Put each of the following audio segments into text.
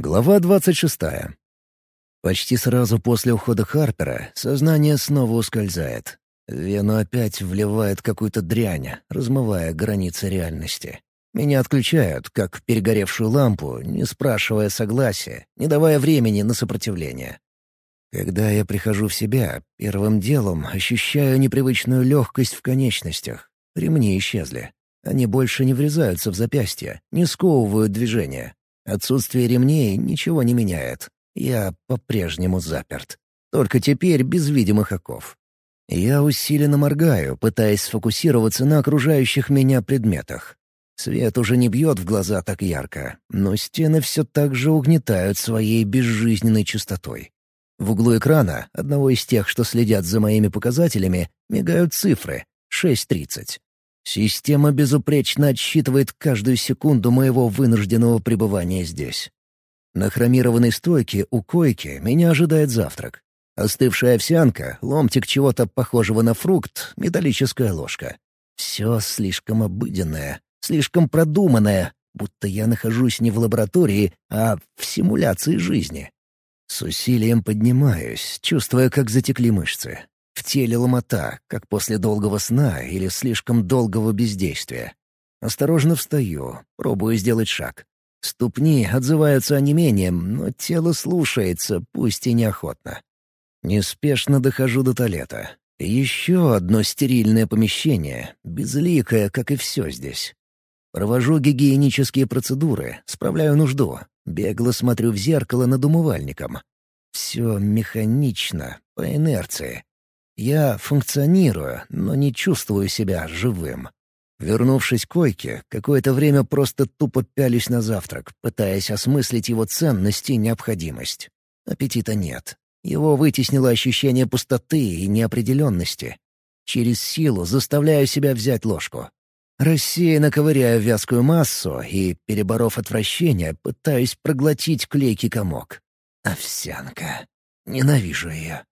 Глава двадцать шестая. Почти сразу после ухода Харпера сознание снова ускользает. Вену опять вливает какую-то дрянь, размывая границы реальности. Меня отключают, как перегоревшую лампу, не спрашивая согласия, не давая времени на сопротивление. Когда я прихожу в себя, первым делом ощущаю непривычную легкость в конечностях. Ремни исчезли. Они больше не врезаются в запястья, не сковывают движения. Отсутствие ремней ничего не меняет. Я по-прежнему заперт. Только теперь без видимых оков. Я усиленно моргаю, пытаясь сфокусироваться на окружающих меня предметах. Свет уже не бьет в глаза так ярко, но стены все так же угнетают своей безжизненной чистотой. В углу экрана, одного из тех, что следят за моими показателями, мигают цифры — 6.30. Система безупречно отсчитывает каждую секунду моего вынужденного пребывания здесь. На хромированной стойке у койки меня ожидает завтрак. Остывшая овсянка, ломтик чего-то похожего на фрукт, металлическая ложка. Все слишком обыденное, слишком продуманное, будто я нахожусь не в лаборатории, а в симуляции жизни. С усилием поднимаюсь, чувствуя, как затекли мышцы. В теле ломота, как после долгого сна или слишком долгого бездействия. Осторожно встаю, пробую сделать шаг. Ступни отзываются онемением, но тело слушается, пусть и неохотно. Неспешно дохожу до туалета. Еще одно стерильное помещение, безликое, как и все здесь. Провожу гигиенические процедуры, справляю нужду, бегло смотрю в зеркало над умывальником. Все механично, по инерции. Я функционирую, но не чувствую себя живым. Вернувшись к койке, какое-то время просто тупо пялись на завтрак, пытаясь осмыслить его ценность и необходимость. Аппетита нет. Его вытеснило ощущение пустоты и неопределенности. Через силу заставляю себя взять ложку. Рассеянно ковыряю вязкую массу и, переборов отвращение, пытаюсь проглотить клейкий комок. Овсянка. Ненавижу ее.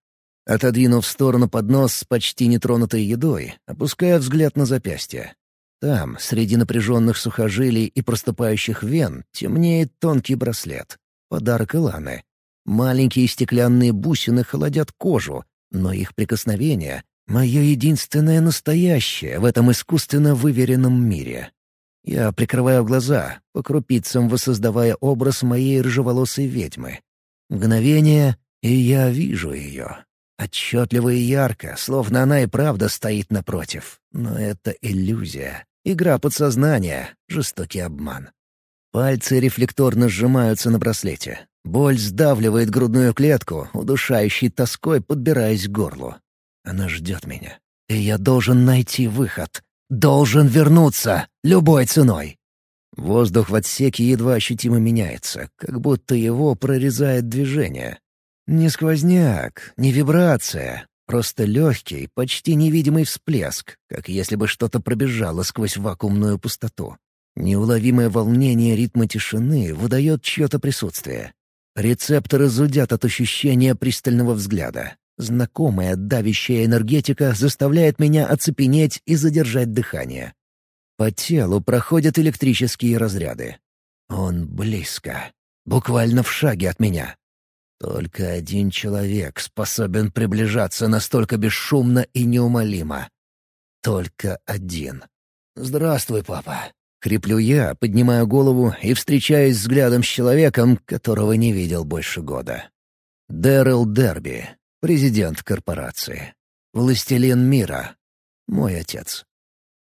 Отодвинув в сторону поднос с почти нетронутой едой, опуская взгляд на запястье. Там, среди напряженных сухожилий и проступающих вен, темнеет тонкий браслет. Подарок Иланы. Маленькие стеклянные бусины холодят кожу, но их прикосновение — мое единственное настоящее в этом искусственно выверенном мире. Я прикрываю глаза, по крупицам воссоздавая образ моей рыжеволосой ведьмы. Мгновение, и я вижу ее. Отчетливо и ярко, словно она и правда стоит напротив. Но это иллюзия. Игра подсознания, жестокий обман. Пальцы рефлекторно сжимаются на браслете. Боль сдавливает грудную клетку, удушающей тоской подбираясь к горлу. Она ждет меня. И я должен найти выход. Должен вернуться, любой ценой. Воздух в отсеке едва ощутимо меняется, как будто его прорезает движение. Не сквозняк, не вибрация, просто легкий, почти невидимый всплеск, как если бы что-то пробежало сквозь вакуумную пустоту. Неуловимое волнение ритма тишины выдает чье-то присутствие. Рецепторы зудят от ощущения пристального взгляда. Знакомая давящая энергетика заставляет меня оцепенеть и задержать дыхание. По телу проходят электрические разряды. Он близко. Буквально в шаге от меня. Только один человек способен приближаться настолько бесшумно и неумолимо. Только один. «Здравствуй, папа!» — хриплю я, поднимая голову и встречаюсь взглядом с человеком, которого не видел больше года. Дэрил Дерби, президент корпорации. Властелин мира. Мой отец.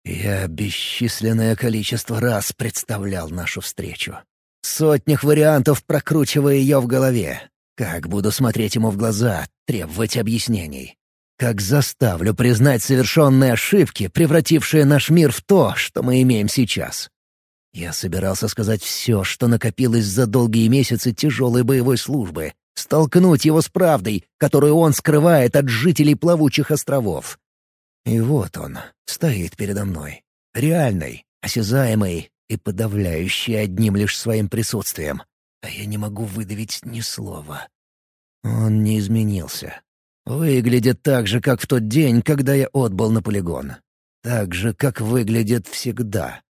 Я бесчисленное количество раз представлял нашу встречу. Сотнях вариантов прокручивая ее в голове, как буду смотреть ему в глаза, требовать объяснений? Как заставлю признать совершенные ошибки, превратившие наш мир в то, что мы имеем сейчас? Я собирался сказать все, что накопилось за долгие месяцы тяжелой боевой службы, столкнуть его с правдой, которую он скрывает от жителей плавучих островов. И вот он, стоит передо мной. Реальный, осязаемый и подавляющий одним лишь своим присутствием а я не могу выдавить ни слова. Он не изменился. Выглядит так же, как в тот день, когда я отбыл на полигон. Так же, как выглядит всегда.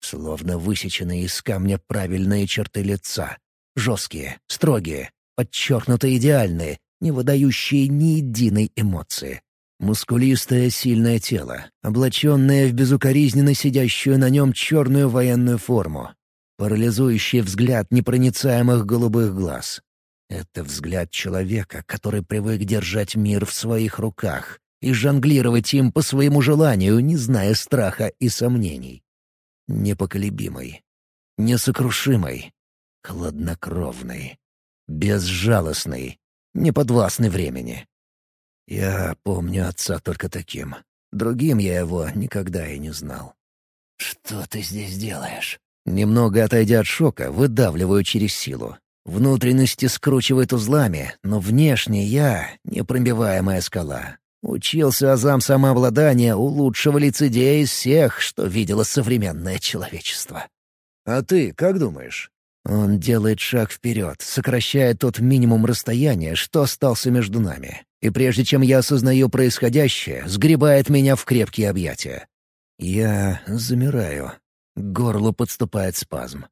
Словно высеченные из камня правильные черты лица. Жесткие, строгие, подчеркнуто идеальные, не выдающие ни единой эмоции. Мускулистое сильное тело, облаченное в безукоризненно сидящую на нем черную военную форму. Парализующий взгляд непроницаемых голубых глаз. Это взгляд человека, который привык держать мир в своих руках и жонглировать им по своему желанию, не зная страха и сомнений. Непоколебимый, несокрушимый, хладнокровный, безжалостный, неподвластный времени. Я помню отца только таким. Другим я его никогда и не знал. «Что ты здесь делаешь?» Немного отойдя от шока, выдавливаю через силу. Внутренности скручивает узлами, но внешне я — непробиваемая скала. Учился азам самообладания у лучшего лицедея из всех, что видело современное человечество. «А ты как думаешь?» Он делает шаг вперед, сокращая тот минимум расстояния, что остался между нами. И прежде чем я осознаю происходящее, сгребает меня в крепкие объятия. Я замираю. К горлу подступает спазм.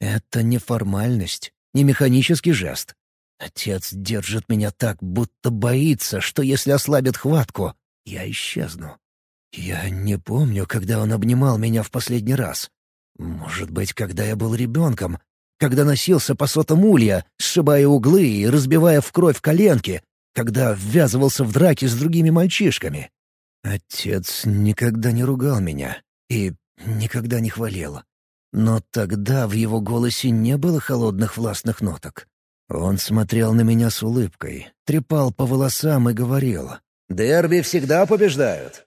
Это не формальность, не механический жест. Отец держит меня так, будто боится, что если ослабит хватку, я исчезну. Я не помню, когда он обнимал меня в последний раз. Может быть, когда я был ребенком, когда носился по сотам улья, сшибая углы и разбивая в кровь коленки, когда ввязывался в драки с другими мальчишками. Отец никогда не ругал меня и никогда не хвалил. Но тогда в его голосе не было холодных властных ноток. Он смотрел на меня с улыбкой, трепал по волосам и говорил. «Дерби всегда побеждают».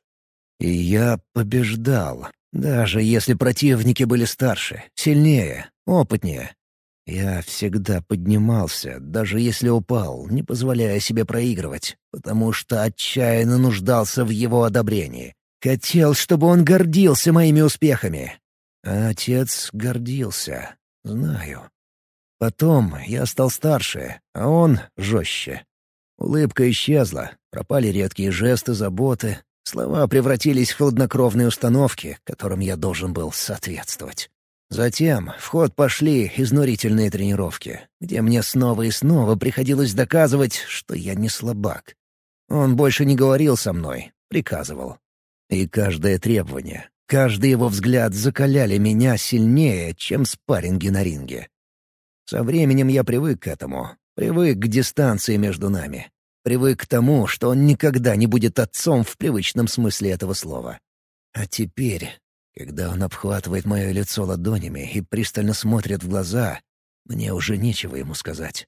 И я побеждал, даже если противники были старше, сильнее, опытнее. Я всегда поднимался, даже если упал, не позволяя себе проигрывать, потому что отчаянно нуждался в его одобрении. Хотел, чтобы он гордился моими успехами. А отец гордился, знаю. Потом я стал старше, а он — жестче. Улыбка исчезла, пропали редкие жесты, заботы. Слова превратились в хладнокровные установки, которым я должен был соответствовать. Затем в ход пошли изнурительные тренировки, где мне снова и снова приходилось доказывать, что я не слабак. Он больше не говорил со мной, приказывал. И каждое требование, каждый его взгляд закаляли меня сильнее, чем спарринги на ринге. Со временем я привык к этому, привык к дистанции между нами, привык к тому, что он никогда не будет отцом в привычном смысле этого слова. А теперь когда он обхватывает мое лицо ладонями и пристально смотрит в глаза, мне уже нечего ему сказать.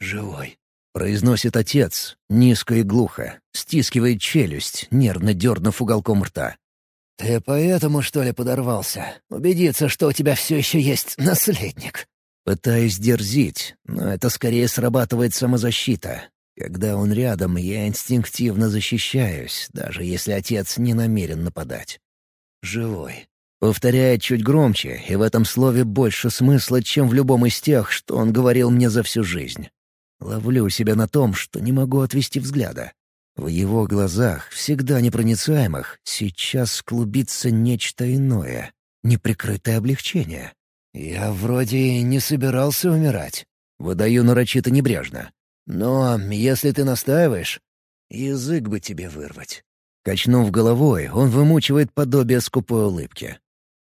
«Живой», — произносит отец, низко и глухо, стискивает челюсть, нервно дернув уголком рта. «Ты поэтому, что ли, подорвался? Убедиться, что у тебя все еще есть наследник?» Пытаюсь дерзить, но это скорее срабатывает самозащита. Когда он рядом, я инстинктивно защищаюсь, даже если отец не намерен нападать живой. Повторяет чуть громче, и в этом слове больше смысла, чем в любом из тех, что он говорил мне за всю жизнь. Ловлю себя на том, что не могу отвести взгляда. В его глазах, всегда непроницаемых, сейчас клубится нечто иное, неприкрытое облегчение. Я вроде не собирался умирать. Выдаю нарочито небрежно. Но если ты настаиваешь, язык бы тебе вырвать. Качнув головой, он вымучивает подобие скупой улыбки.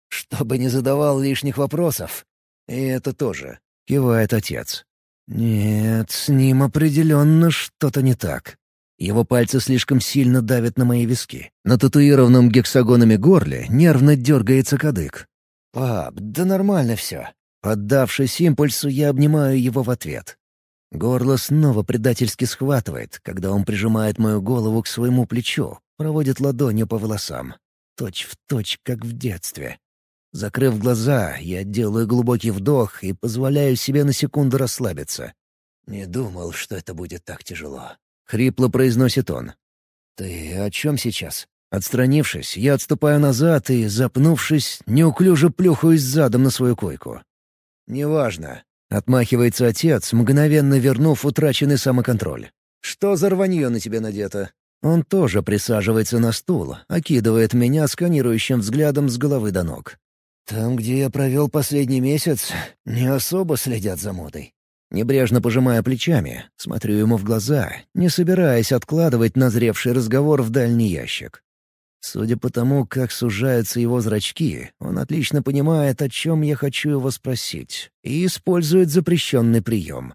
«Чтобы не задавал лишних вопросов». «И это тоже», — кивает отец. «Нет, с ним определенно что-то не так. Его пальцы слишком сильно давят на мои виски. На татуированном гексагонами горле нервно дергается кадык. «Пап, да нормально все». Поддавшись импульсу, я обнимаю его в ответ. Горло снова предательски схватывает, когда он прижимает мою голову к своему плечу, проводит ладонью по волосам. Точь в точь, как в детстве. Закрыв глаза, я делаю глубокий вдох и позволяю себе на секунду расслабиться. «Не думал, что это будет так тяжело», — хрипло произносит он. «Ты о чем сейчас?» Отстранившись, я отступаю назад и, запнувшись, неуклюже плюхаюсь задом на свою койку. «Неважно», — отмахивается отец, мгновенно вернув утраченный самоконтроль. «Что за рванье на тебе надето?» Он тоже присаживается на стул, окидывает меня сканирующим взглядом с головы до ног. «Там, где я провел последний месяц, не особо следят за модой». Небрежно пожимая плечами, смотрю ему в глаза, не собираясь откладывать назревший разговор в дальний ящик. Судя по тому, как сужаются его зрачки, он отлично понимает, о чем я хочу его спросить, и использует запрещенный прием.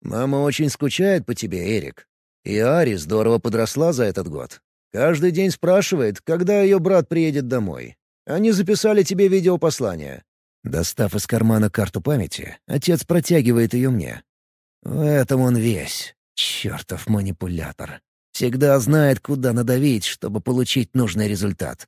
«Мама очень скучает по тебе, Эрик. И Ари здорово подросла за этот год. Каждый день спрашивает, когда ее брат приедет домой. Они записали тебе видеопослание. Достав из кармана карту памяти, отец протягивает ее мне. В этом он весь. Чертов манипулятор. Всегда знает, куда надавить, чтобы получить нужный результат.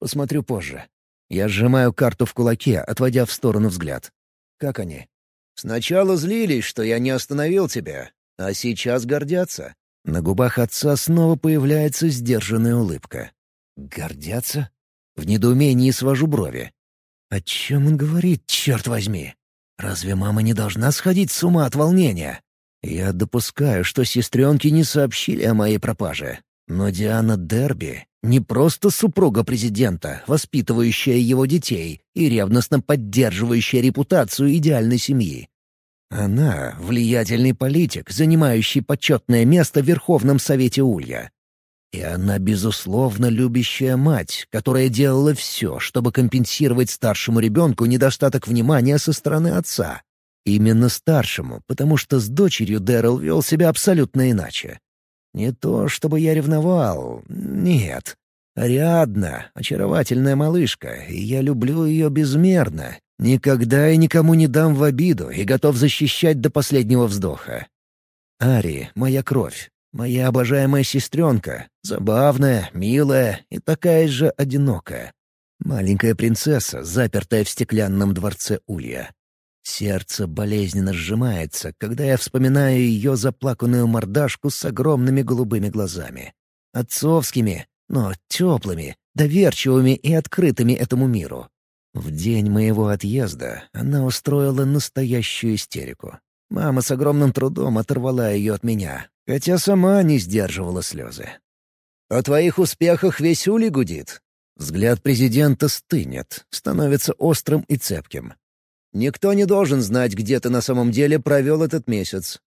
Посмотрю позже. Я сжимаю карту в кулаке, отводя в сторону взгляд. Как они? Сначала злились, что я не остановил тебя, а сейчас гордятся. На губах отца снова появляется сдержанная улыбка. Гордятся? В недоумении свожу брови. О чем он говорит, черт возьми? Разве мама не должна сходить с ума от волнения? Я допускаю, что сестренки не сообщили о моей пропаже. Но Диана Дерби не просто супруга президента, воспитывающая его детей и ревностно поддерживающая репутацию идеальной семьи. Она — влиятельный политик, занимающий почетное место в Верховном Совете Улья. И она, безусловно, любящая мать, которая делала все, чтобы компенсировать старшему ребенку недостаток внимания со стороны отца. Именно старшему, потому что с дочерью Дэрил вел себя абсолютно иначе. Не то, чтобы я ревновал, нет. Ариадна — очаровательная малышка, и я люблю ее безмерно. Никогда и никому не дам в обиду и готов защищать до последнего вздоха. Ари — моя кровь, Моя обожаемая сестренка, забавная, милая и такая же одинокая. Маленькая принцесса, запертая в стеклянном дворце Улья. Сердце болезненно сжимается, когда я вспоминаю ее заплаканную мордашку с огромными голубыми глазами. Отцовскими, но теплыми, доверчивыми и открытыми этому миру. В день моего отъезда она устроила настоящую истерику. Мама с огромным трудом оторвала ее от меня, хотя сама не сдерживала слезы. «О твоих успехах весь улей гудит». Взгляд президента стынет, становится острым и цепким. «Никто не должен знать, где ты на самом деле провел этот месяц».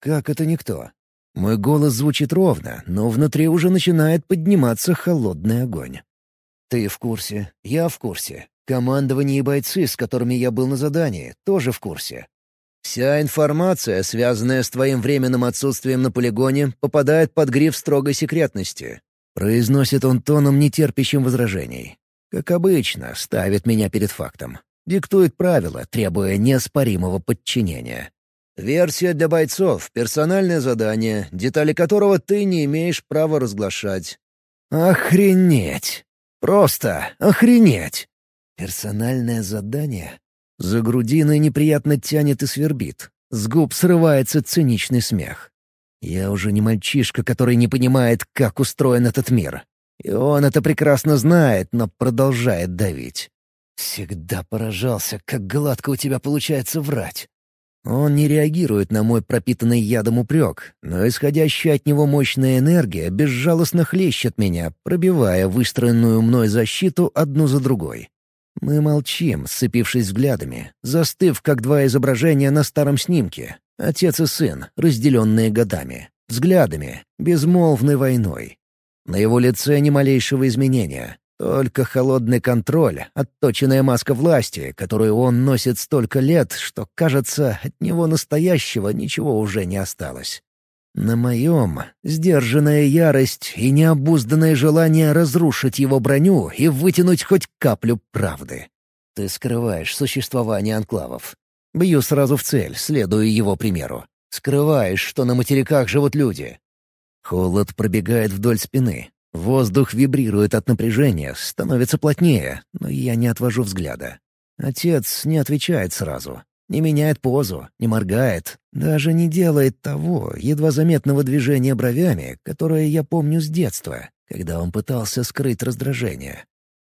«Как это никто?» Мой голос звучит ровно, но внутри уже начинает подниматься холодный огонь. «Ты в курсе, я в курсе. Командование и бойцы, с которыми я был на задании, тоже в курсе. Вся информация, связанная с твоим временным отсутствием на полигоне, попадает под гриф строгой секретности. Произносит он тоном, нетерпящим возражений. Как обычно, ставит меня перед фактом. Диктует правила, требуя неоспоримого подчинения. Версия для бойцов, персональное задание, детали которого ты не имеешь права разглашать. Охренеть! Просто охренеть! Персональное задание? За грудиной неприятно тянет и свербит. С губ срывается циничный смех. Я уже не мальчишка, который не понимает, как устроен этот мир. И он это прекрасно знает, но продолжает давить. Всегда поражался, как гладко у тебя получается врать. Он не реагирует на мой пропитанный ядом упрек, но исходящая от него мощная энергия безжалостно хлещет меня, пробивая выстроенную мной защиту одну за другой. Мы молчим, сцепившись взглядами, застыв, как два изображения на старом снимке. Отец и сын, разделенные годами, взглядами, безмолвной войной. На его лице ни малейшего изменения, только холодный контроль, отточенная маска власти, которую он носит столько лет, что, кажется, от него настоящего ничего уже не осталось. На моем — сдержанная ярость и необузданное желание разрушить его броню и вытянуть хоть каплю правды. Ты скрываешь существование анклавов. Бью сразу в цель, следуя его примеру. Скрываешь, что на материках живут люди. Холод пробегает вдоль спины. Воздух вибрирует от напряжения, становится плотнее, но я не отвожу взгляда. Отец не отвечает сразу. Не меняет позу, не моргает, даже не делает того едва заметного движения бровями, которое я помню с детства, когда он пытался скрыть раздражение.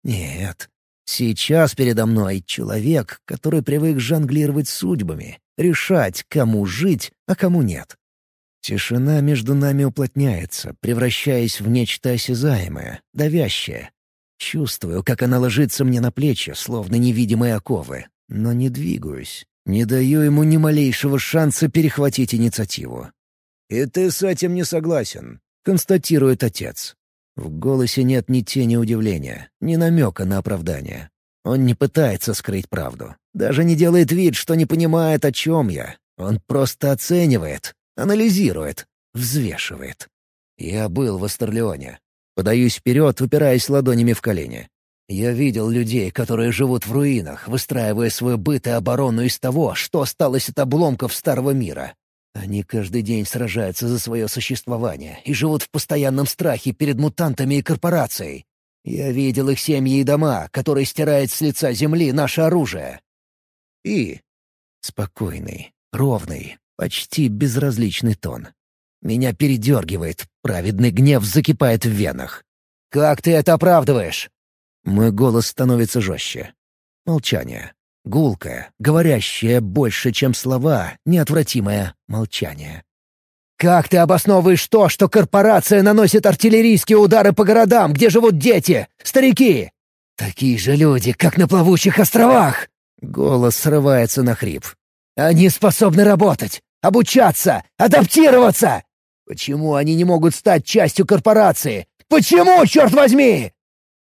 Нет, сейчас передо мной человек, который привык жонглировать судьбами, решать, кому жить, а кому нет. Тишина между нами уплотняется, превращаясь в нечто осязаемое, давящее. Чувствую, как она ложится мне на плечи, словно невидимые оковы, но не двигаюсь. Не даю ему ни малейшего шанса перехватить инициативу. «И ты с этим не согласен», — констатирует отец. В голосе нет ни тени удивления, ни намека на оправдание. Он не пытается скрыть правду. Даже не делает вид, что не понимает, о чем я. Он просто оценивает, анализирует, взвешивает. Я был в Астерлеоне. Подаюсь вперед, упираясь ладонями в колени. Я видел людей, которые живут в руинах, выстраивая свой быт и оборону из того, что осталось от обломков старого мира. Они каждый день сражаются за свое существование и живут в постоянном страхе перед мутантами и корпорацией. Я видел их семьи и дома, которые стирают с лица земли наше оружие. И... Спокойный, ровный, почти безразличный тон. Меня передергивает, праведный гнев закипает в венах. «Как ты это оправдываешь?» Мой голос становится жестче. Молчание. Гулкое, говорящее больше, чем слова, неотвратимое молчание. «Как ты обосновываешь то, что корпорация наносит артиллерийские удары по городам, где живут дети, старики? Такие же люди, как на плавучих островах!» Голос срывается на хрип. «Они способны работать, обучаться, адаптироваться! Почему они не могут стать частью корпорации? Почему, черт возьми?»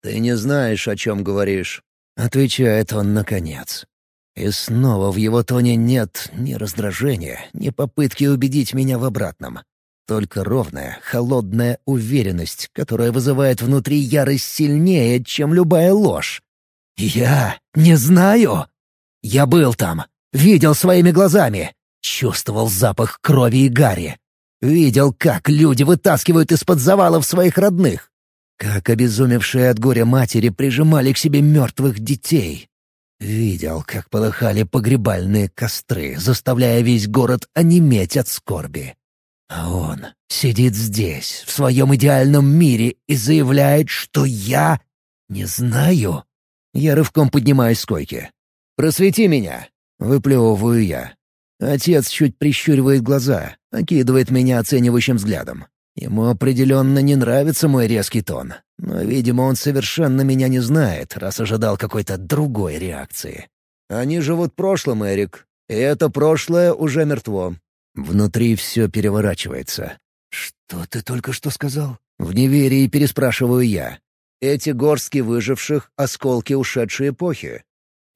«Ты не знаешь, о чем говоришь», — отвечает он наконец. И снова в его тоне нет ни раздражения, ни попытки убедить меня в обратном. Только ровная, холодная уверенность, которая вызывает внутри ярость сильнее, чем любая ложь. «Я не знаю!» Я был там, видел своими глазами, чувствовал запах крови и гари. Видел, как люди вытаскивают из-под завалов своих родных. Как обезумевшие от горя матери прижимали к себе мертвых детей. Видел, как полыхали погребальные костры, заставляя весь город онеметь от скорби. А он сидит здесь, в своем идеальном мире, и заявляет, что я не знаю. Я рывком поднимаюсь с койки. «Просвети меня!» — выплевываю я. Отец чуть прищуривает глаза, окидывает меня оценивающим взглядом. Ему определенно не нравится мой резкий тон, но, видимо, он совершенно меня не знает, раз ожидал какой-то другой реакции. «Они живут прошлым, Эрик, и это прошлое уже мертво». Внутри все переворачивается. «Что ты только что сказал?» В неверии переспрашиваю я. «Эти горстки выживших — осколки ушедшей эпохи.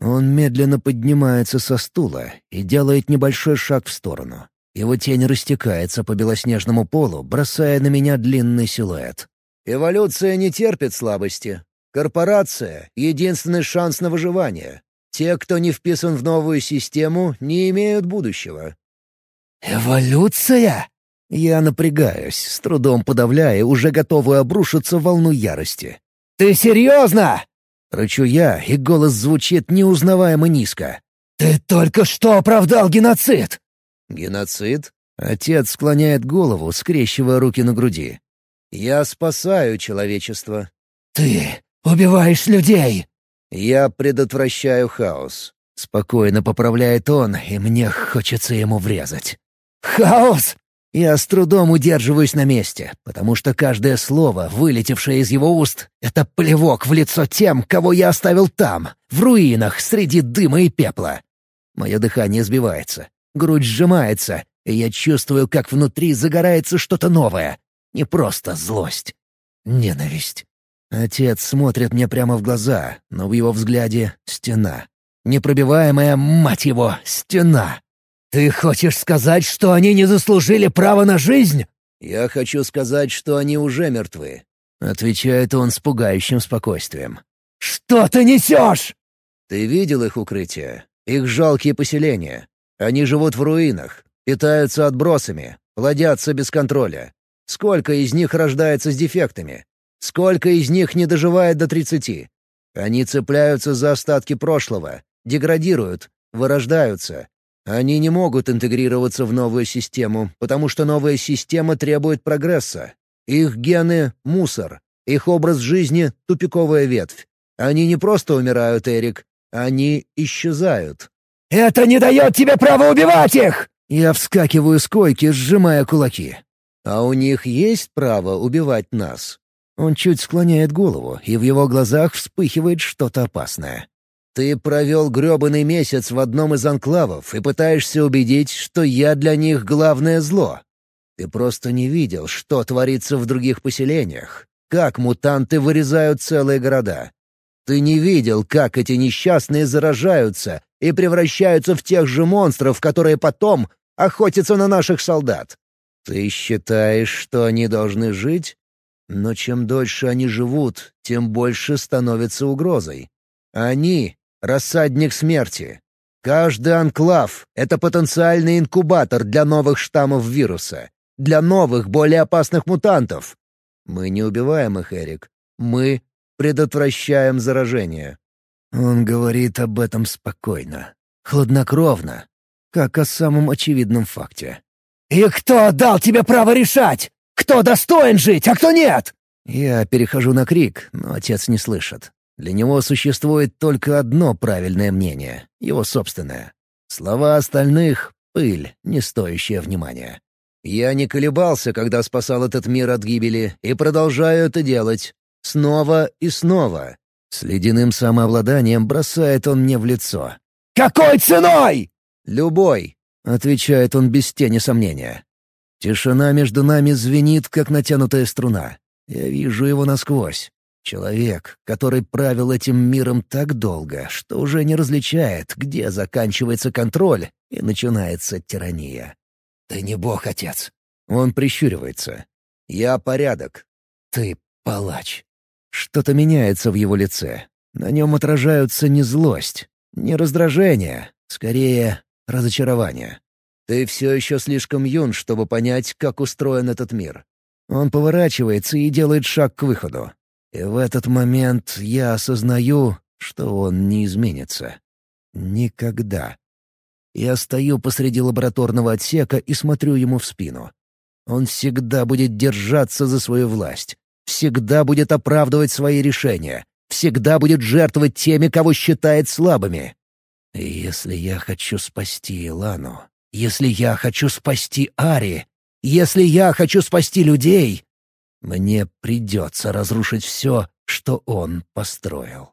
Он медленно поднимается со стула и делает небольшой шаг в сторону. Его тень растекается по белоснежному полу, бросая на меня длинный силуэт. «Эволюция не терпит слабости. Корпорация — единственный шанс на выживание. Те, кто не вписан в новую систему, не имеют будущего». «Эволюция?» Я напрягаюсь, с трудом подавляя уже готовую обрушиться волну ярости. «Ты серьезно?» Рычу я, и голос звучит неузнаваемо низко. «Ты только что оправдал геноцид!» «Геноцид?» Отец склоняет голову, скрещивая руки на груди. «Я спасаю человечество». «Ты убиваешь людей!» «Я предотвращаю хаос». Спокойно поправляет он, и мне хочется ему врезать. «Хаос!» Я с трудом удерживаюсь на месте, потому что каждое слово, вылетевшее из его уст, — это плевок в лицо тем, кого я оставил там, в руинах, среди дыма и пепла. Мое дыхание сбивается, грудь сжимается, и я чувствую, как внутри загорается что-то новое. Не просто злость. Ненависть. Отец смотрит мне прямо в глаза, но в его взгляде — стена. Непробиваемая, мать его, стена. «Ты хочешь сказать, что они не заслужили права на жизнь?» «Я хочу сказать, что они уже мертвы», — отвечает он с пугающим спокойствием. «Что ты несешь?» «Ты видел их укрытия? Их жалкие поселения. Они живут в руинах, питаются отбросами, плодятся без контроля. Сколько из них рождается с дефектами? Сколько из них не доживает до тридцати? Они цепляются за остатки прошлого, деградируют, вырождаются, они не могут интегрироваться в новую систему, потому что новая система требует прогресса. Их гены — мусор, их образ жизни — тупиковая ветвь. Они не просто умирают, Эрик, они исчезают. «Это не дает тебе права убивать их!» Я вскакиваю с койки, сжимая кулаки. «А у них есть право убивать нас?» Он чуть склоняет голову, и в его глазах вспыхивает что-то опасное. «Ты провел грёбаный месяц в одном из анклавов и пытаешься убедить, что я для них главное зло. Ты просто не видел, что творится в других поселениях, как мутанты вырезают целые города. Ты не видел, как эти несчастные заражаются и превращаются в тех же монстров, которые потом охотятся на наших солдат. Ты считаешь, что они должны жить? Но чем дольше они живут, тем больше становятся угрозой. Они — рассадник смерти. Каждый анклав — это потенциальный инкубатор для новых штаммов вируса, для новых, более опасных мутантов. Мы не убиваем их, Эрик. Мы предотвращаем заражение. Он говорит об этом спокойно, хладнокровно, как о самом очевидном факте. «И кто дал тебе право решать? Кто достоин жить, а кто нет?» Я перехожу на крик, но отец не слышит. Для него существует только одно правильное мнение — его собственное. Слова остальных — пыль, не стоящая внимания. Я не колебался, когда спасал этот мир от гибели, и продолжаю это делать. Снова и снова. С ледяным самообладанием бросает он мне в лицо. «Какой ценой?» «Любой», — отвечает он без тени сомнения. Тишина между нами звенит, как натянутая струна. Я вижу его насквозь. Человек, который правил этим миром так долго, что уже не различает, где заканчивается контроль и начинается тирания. «Ты не бог, отец!» Он прищуривается. «Я порядок. Ты палач». Что-то меняется в его лице. На нем отражаются не злость, не раздражение, скорее разочарование. Ты все еще слишком юн, чтобы понять, как устроен этот мир. Он поворачивается и делает шаг к выходу. И в этот момент я осознаю, что он не изменится. Никогда. Я стою посреди лабораторного отсека и смотрю ему в спину. Он всегда будет держаться за свою власть, всегда будет оправдывать свои решения, всегда будет жертвовать теми, кого считает слабыми. И если я хочу спасти Илану, если я хочу спасти Ари, если я хочу спасти людей, мне придется разрушить все, что он построил.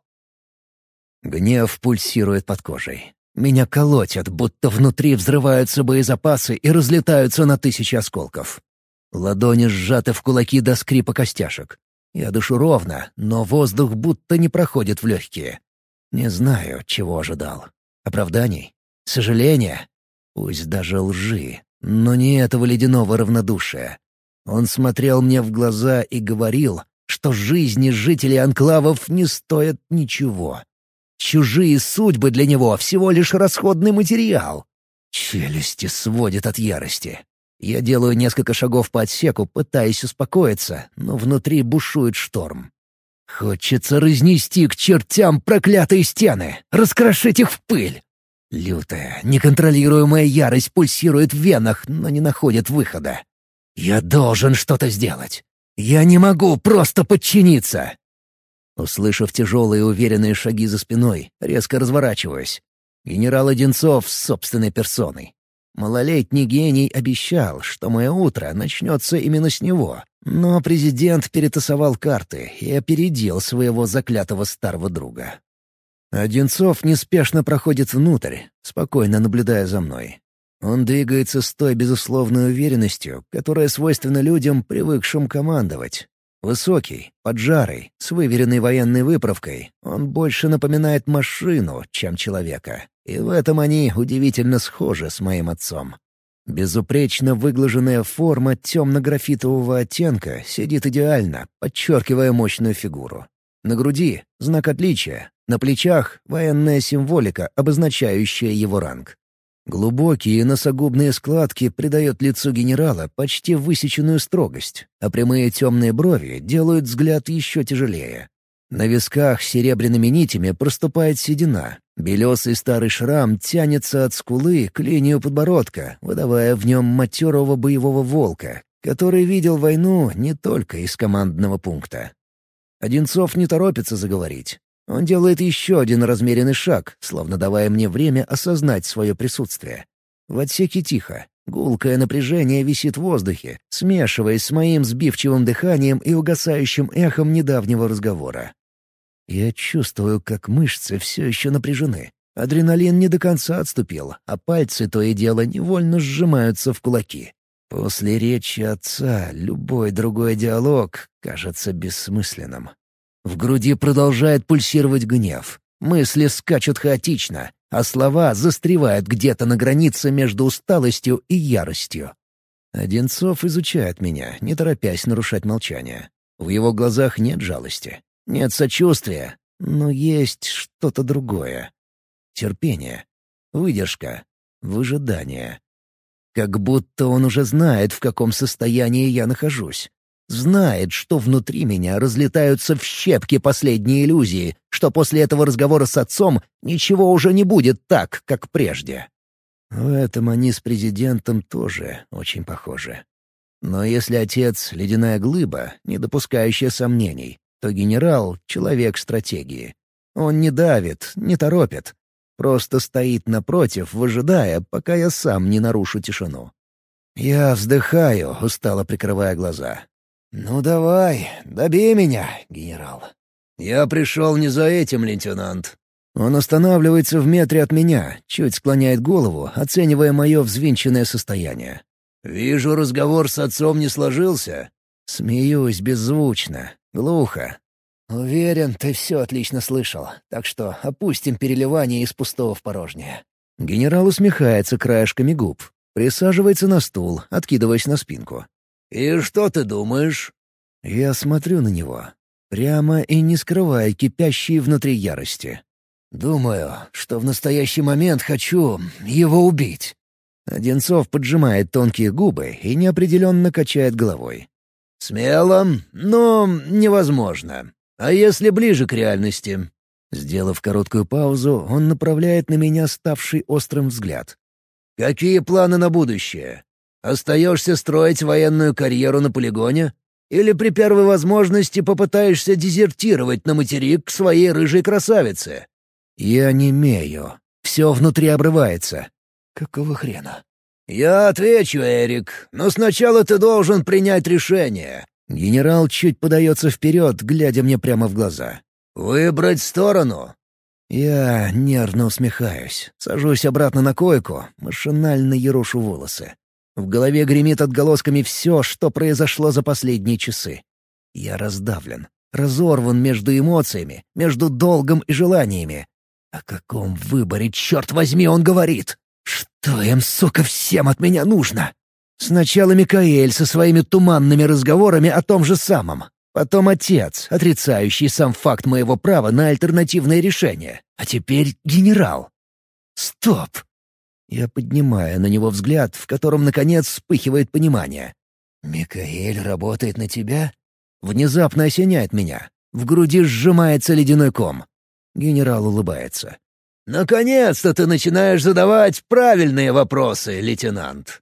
Гнев пульсирует под кожей. Меня колотят, будто внутри взрываются боезапасы и разлетаются на тысячи осколков. Ладони сжаты в кулаки до скрипа костяшек. Я дышу ровно, но воздух будто не проходит в легкие. Не знаю, чего ожидал. Оправданий? Сожаления? Пусть даже лжи, но не этого ледяного равнодушия. Он смотрел мне в глаза и говорил, что жизни жителей анклавов не стоят ничего. Чужие судьбы для него — всего лишь расходный материал. Челюсти сводит от ярости. Я делаю несколько шагов по отсеку, пытаясь успокоиться, но внутри бушует шторм. Хочется разнести к чертям проклятые стены, раскрошить их в пыль. Лютая, неконтролируемая ярость пульсирует в венах, но не находит выхода. Я должен что-то сделать. Я не могу просто подчиниться. Услышав тяжелые уверенные шаги за спиной, резко разворачиваюсь. Генерал Одинцов с собственной персоной. Малолетний гений обещал, что мое утро начнется именно с него. Но президент перетасовал карты и опередил своего заклятого старого друга. Одинцов неспешно проходит внутрь, спокойно наблюдая за мной. Он двигается с той безусловной уверенностью, которая свойственна людям, привыкшим командовать. Высокий, поджарый, с выверенной военной выправкой, он больше напоминает машину, чем человека. И в этом они удивительно схожи с моим отцом. Безупречно выглаженная форма темно-графитового оттенка сидит идеально, подчеркивая мощную фигуру. На груди — знак отличия, на плечах — военная символика, обозначающая его ранг. Глубокие носогубные складки придают лицу генерала почти высеченную строгость, а прямые темные брови делают взгляд еще тяжелее. На висках серебряными нитями проступает седина. Белесый старый шрам тянется от скулы к линию подбородка, выдавая в нем матерого боевого волка, который видел войну не только из командного пункта. Одинцов не торопится заговорить. Он делает еще один размеренный шаг, словно давая мне время осознать свое присутствие. В отсеке тихо. Гулкое напряжение висит в воздухе, смешиваясь с моим сбивчивым дыханием и угасающим эхом недавнего разговора. Я чувствую, как мышцы все еще напряжены. Адреналин не до конца отступил, а пальцы то и дело невольно сжимаются в кулаки. После речи отца любой другой диалог кажется бессмысленным. В груди продолжает пульсировать гнев. Мысли скачут хаотично, а слова застревают где-то на границе между усталостью и яростью. Одинцов изучает меня, не торопясь нарушать молчание. В его глазах нет жалости, нет сочувствия, но есть что-то другое. Терпение, выдержка, выжидание. Как будто он уже знает, в каком состоянии я нахожусь. Знает, что внутри меня разлетаются в щепки последние иллюзии, что после этого разговора с отцом ничего уже не будет так, как прежде. В этом они с президентом тоже очень похожи. Но если отец — ледяная глыба, не допускающая сомнений, то генерал — человек стратегии. Он не давит, не торопит. Просто стоит напротив, выжидая, пока я сам не нарушу тишину. Я вздыхаю, устало прикрывая глаза. «Ну давай, добей меня, генерал». «Я пришел не за этим, лейтенант». Он останавливается в метре от меня, чуть склоняет голову, оценивая мое взвинченное состояние. «Вижу, разговор с отцом не сложился». Смеюсь беззвучно, глухо. «Уверен, ты все отлично слышал, так что опустим переливание из пустого в порожнее». Генерал усмехается краешками губ, присаживается на стул, откидываясь на спинку. «И что ты думаешь?» Я смотрю на него, прямо и не скрывая кипящей внутри ярости. «Думаю, что в настоящий момент хочу его убить». Одинцов поджимает тонкие губы и неопределенно качает головой. «Смело, но невозможно. А если ближе к реальности?» Сделав короткую паузу, он направляет на меня ставший острым взгляд. «Какие планы на будущее? Остаешься строить военную карьеру на полигоне? Или при первой возможности попытаешься дезертировать на материк к своей рыжей красавице?» «Я не имею. Все внутри обрывается. Какого хрена?» «Я отвечу, Эрик, но сначала ты должен принять решение». Генерал чуть подается вперед, глядя мне прямо в глаза. «Выбрать сторону?» Я нервно усмехаюсь, сажусь обратно на койку, машинально ерошу волосы. В голове гремит отголосками все, что произошло за последние часы. Я раздавлен, разорван между эмоциями, между долгом и желаниями. О каком выборе, черт возьми, он говорит? Что им, сука, всем от меня нужно? Сначала Микаэль со своими туманными разговорами о том же самом. Потом отец, отрицающий сам факт моего права на альтернативное решение. А теперь генерал. Стоп! Я поднимаю на него взгляд, в котором, наконец, вспыхивает понимание. «Микаэль работает на тебя?» Внезапно осеняет меня. В груди сжимается ледяной ком. Генерал улыбается. «Наконец-то ты начинаешь задавать правильные вопросы, лейтенант!»